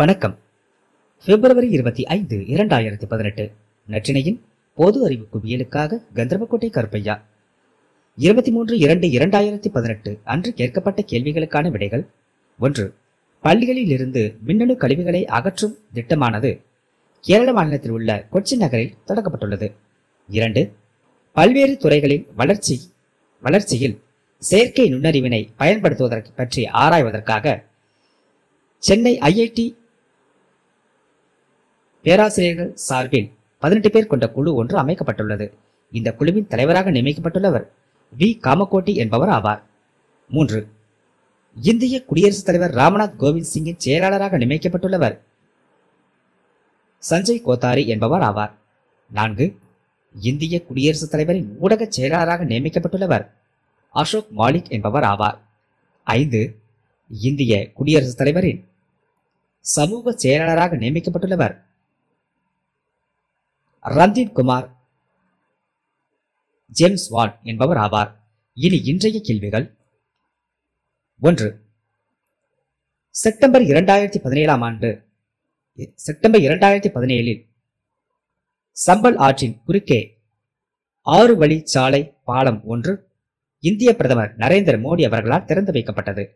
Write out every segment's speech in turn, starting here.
வணக்கம். பிப்ரவரி இருபத்தி ஐந்து இரண்டாயிரத்தி பதினெட்டு. நற்றினையின் பொது அறிவு குவியலுக்காக கந்தர்வக்கோட்டை கருப்பையா. இருபத்தி மூன்று இரண்டு இரண்டாயிரத்தி பதினெட்டு. அன்று கேட்கப்பட்ட கேள்விகளுக்கான விடைகள். ஒன்று பள்ளிகளில் இருந்து மின்னணு கழிவுகளை அகற்றும் திட்டமானது கேரள மாநிலத்தில் உள்ள கொச்சி நகரில் தொடங்கப்பட்டுள்ளது. இரண்டு பல்வேறு துறைகளின் வளர்ச்சி வளர்ச்சியில் செயற்கை நுண்ணறிவினை பயன்படுத்துவதற்கு பற்றி ஆராய்வதற்காக சென்னை ஐஐடி பேராசிரியர்கள் சார்பில் பதினெட்டு பேர் கொண்ட குழு ஒன்று அமைக்கப்பட்டுள்ளது. இந்த குழுவின் தலைவராக நியமிக்கப்பட்டுள்ளவர் வி. காமகோட்டி என்பவர் ஆவார். மூன்று. இந்திய குடியரசுத் தலைவர் ராம்நாத் கோவிந்த் சிங்கின் செயலாளராக நியமிக்கப்பட்டுள்ளவர் சஞ்சய் கோத்தாரி என்பவர் ஆவார். நான்கு. இந்திய குடியரசுத் தலைவரின் ஊடக செயலாளராக நியமிக்கப்பட்டுள்ளவர் அசோக் மாலிக் என்பவர் ஆவார். ஐந்து. இந்திய குடியரசுத் தலைவரின் சமூக செயலாளராக நியமிக்கப்பட்டுள்ளவர் ரந்தீப் குமார் ஜேம்ஸ் வான் என்பவர் ஆவார். இனி இன்றைய கேள்விகள். ஒன்று செப்டம்பர் இரண்டாயிரத்தி பதினேழாம் ஆண்டு செப்டம்பர் இரண்டாயிரத்தி பதினேழில் சம்பல் ஆற்றின் குறுக்கே ஆறு வழி சாலை பாலம் ஒன்று இந்திய பிரதமர் நரேந்திர மோடி அவர்களால் திறந்து வைக்கப்பட்டது.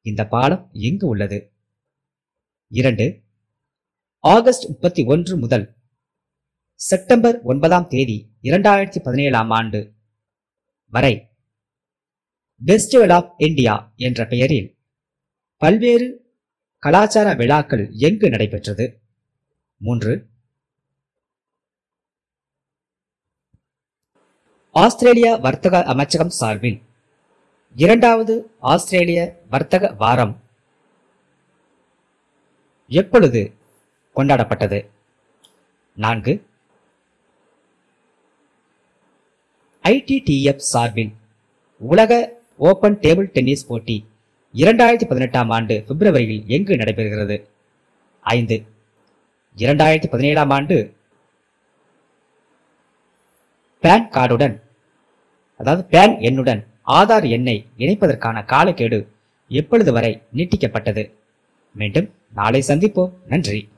இந்த பாலம் எங்கு உள்ளது? இரண்டு ஆகஸ்ட் முப்பத்தி ஒன்று முதல் செப்டம்பர் ஒன்பதாம் தேதி இரண்டாயிரத்தி பதினேழாம் ஆண்டு வரை ஃபெஸ்டிவல் ஆஃப் இந்தியா என்ற பெயரில் பல்வேறு கலாச்சார விழாக்கள் எங்கு நடைபெற்றது? மூன்று. ஆஸ்திரேலிய வர்த்தக அமைச்சகம் சார்பில் இரண்டாவது ஆஸ்திரேலிய வர்த்தக வாரம் எப்பொழுது கொண்டாடப்பட்டது? நான்கு. ஐடிடிஎஃப் சார்பில் உலக ஓபன் டேபிள் டென்னிஸ் போட்டி இரண்டாயிரத்தி பதினெட்டாம் ஆண்டு பிப்ரவரியில் எங்கு நடைபெறுகிறது? ஐந்து. இரண்டாயிரத்தி பதினேழாம் ஆண்டு பேன் கார்டுடன் அதாவது பேன் எண்ணுடன் ஆதார் எண்ணை இணைப்பதற்கான காலக்கெடு எப்பொழுது வரை நீட்டிக்கப்பட்டது? மீண்டும் நாளை சந்திப்போம். நன்றி.